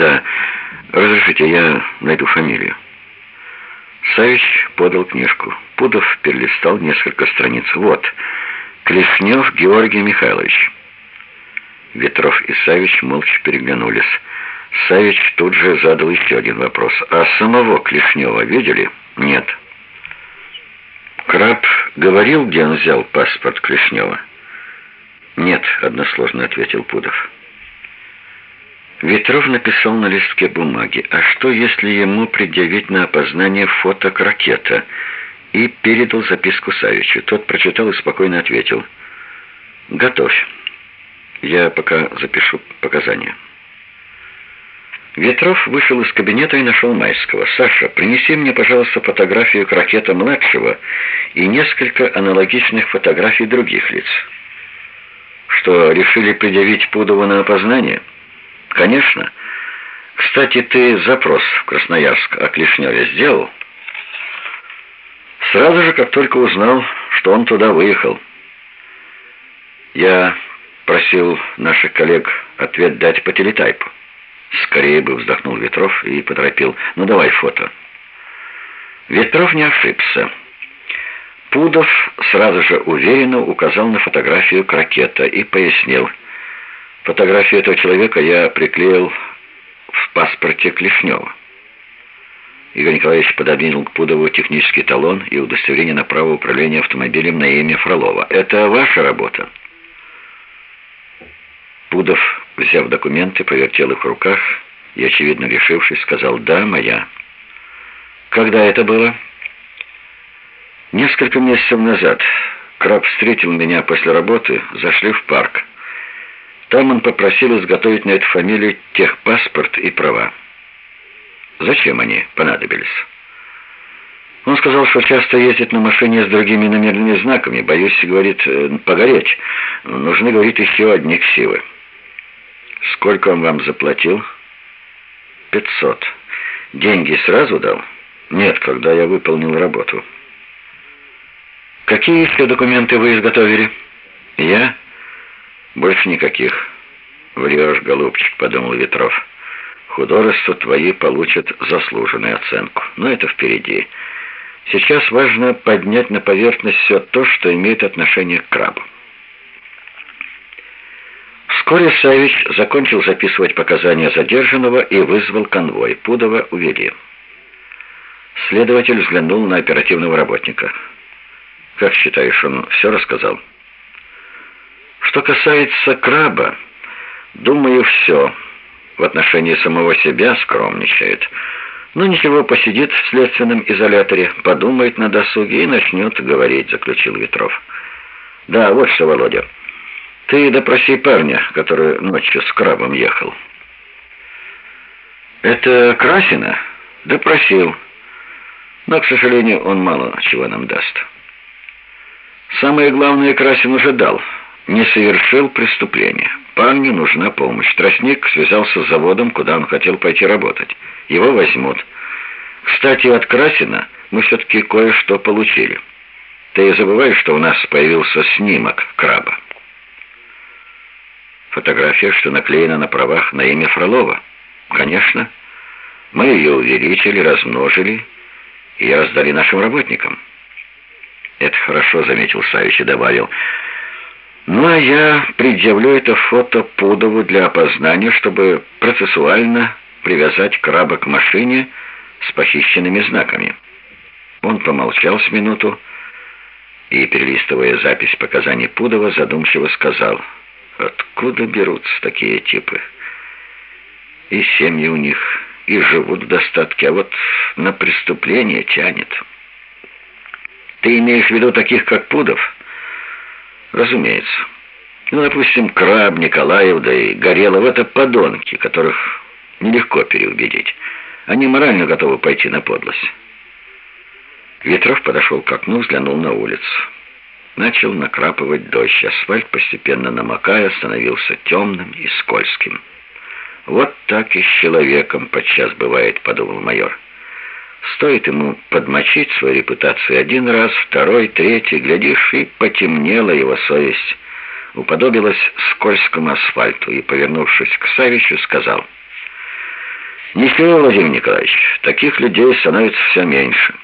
Да, разрешите, я найду фамилию. Савич подал книжку. Пудов перелистал несколько страниц. Вот, Клешнев Георгий Михайлович. Ветров и Савич молча переглянулись. Савич тут же задал еще один вопрос. «А самого Клешнева видели?» «Нет». «Краб говорил, где он взял паспорт Клешнева?» «Нет», — односложно ответил Пудов. Ветров написал на листке бумаги, а что, если ему предъявить на опознание фото ракета, и передал записку Савичу. Тот прочитал и спокойно ответил. «Готовь. Я пока запишу показания». Ветров вышел из кабинета и нашел Майского. «Саша, принеси мне, пожалуйста, фотографию Кракета-младшего и несколько аналогичных фотографий других лиц». «Что, решили предъявить Пудову на опознание?» «Конечно. Кстати, ты запрос в Красноярск о Клешневе сделал?» «Сразу же, как только узнал, что он туда выехал». «Я просил наших коллег ответ дать по телетайпу». Скорее бы вздохнул Ветров и поторопил. «Ну давай фото». Ветров не ошибся. Пудов сразу же уверенно указал на фотографию крокета и пояснил. Фотографию этого человека я приклеил в паспорте Клешнева. Игорь Николаевич пододвинул к Пудову технический талон и удостоверение на право управления автомобилем на имя Фролова. «Это ваша работа?» Пудов, взяв документы, повертел их в руках и, очевидно решившись, сказал «Да, моя». «Когда это было?» «Несколько месяцев назад. Краб встретил меня после работы, зашли в парк. Там он попросил изготовить на эту фамилию техпаспорт и права. Зачем они понадобились?» Он сказал, что часто ездит на машине с другими номерными знаками. Боюсь, говорит, э, погореть. Нужны, говорит, еще одни ксивы. Сколько он вам заплатил? Пятьсот. Деньги сразу дал? Нет, когда я выполнил работу. Какие еще документы вы изготовили? Я? Больше никаких. Врешь, голубчик, подумал Ветров. Художества твои получат заслуженную оценку. Но это впереди. Сейчас важно поднять на поверхность все то, что имеет отношение к крабу. Вскоре Савич закончил записывать показания задержанного и вызвал конвой. Пудова увели. Следователь взглянул на оперативного работника. «Как считаешь, он все рассказал?» «Что касается краба, думаю, все. В отношении самого себя скромничает. Но ничего, посидит в следственном изоляторе, подумает на досуге и начнет говорить», — заключил Ветров. «Да, вот что, Володя». Ты допроси парня, который ночью с крабом ехал. Это Красина? Допросил. Но, к сожалению, он мало чего нам даст. Самое главное, Красин уже дал. Не совершил преступления. Парню нужна помощь. Тростник связался с заводом, куда он хотел пойти работать. Его возьмут. Кстати, от Красина мы все-таки кое-что получили. Ты забываешь, что у нас появился снимок краба? Фотография, что наклеена на правах на имя Фролова. Конечно. Мы ее увеличили, размножили и раздали нашим работникам. Это хорошо, заметил Савич и добавил. Ну, а я предъявлю это фото Пудову для опознания, чтобы процессуально привязать краба к машине с похищенными знаками. Он помолчал с минуту и, перелистывая запись показаний Пудова, задумчиво сказал — Откуда берутся такие типы? И семьи у них, и живут в достатке, а вот на преступление тянет. Ты имеешь в виду таких, как Пудов? Разумеется. Ну, допустим, Краб, Николаев, да и Горелов — это подонки, которых нелегко переубедить. Они морально готовы пойти на подлость. Ветров подошел к окну, взглянул на улицу. Начал накрапывать дождь. Асфальт, постепенно намокая, становился темным и скользким. «Вот так и с человеком подчас бывает», — подумал майор. «Стоит ему подмочить свою репутацию один раз, второй, третий, глядишь, и потемнела его совесть». Уподобилась скользкому асфальту и, повернувшись к Савичу, сказал, Ничего, Владимир Николаевич, таких людей становится все меньше.